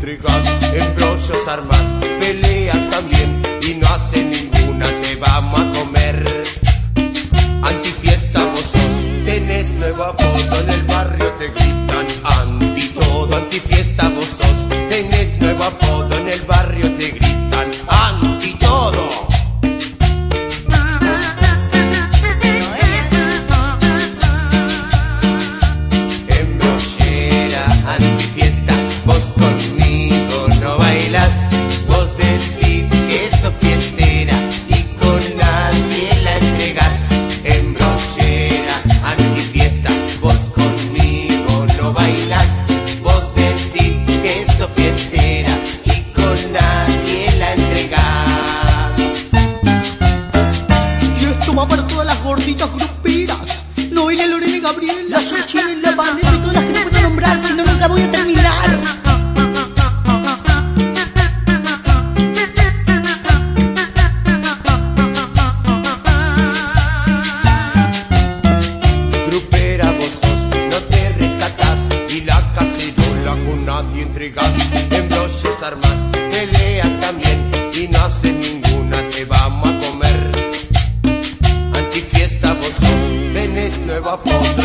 intrigas, embrollos, armas, peleas también y no hace ninguna, te vamos a comer. Antifiesta vos sos, tenés nuevo apodo en el No Piras, Noelia, Lorena, Gabriela, Georgina, La Vanessa, todas las que no puedo nombrar, si no, no la voy a terminar. Grupera vos sos, no te rescatas y la cacerola con nadie entregas. vapor.